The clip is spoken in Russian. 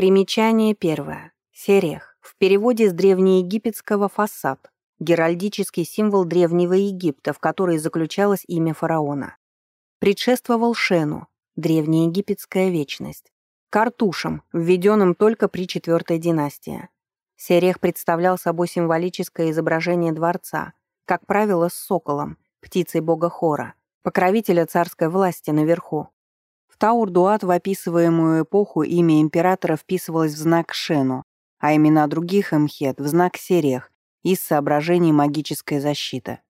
Примечание первое. Серех. В переводе с древнеегипетского «фасад» — геральдический символ Древнего Египта, в который заключалось имя фараона. Предшествовал Шену — древнеегипетская вечность. Картушем, введенным только при четвертой династии. Серех представлял собой символическое изображение дворца, как правило, с соколом, птицей бога Хора, покровителя царской власти наверху. Таур-Дуат в описываемую эпоху имя императора вписывалось в знак Шену, а имена других эмхет в знак Серех из соображений магической защиты.